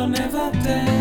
I'll never dance.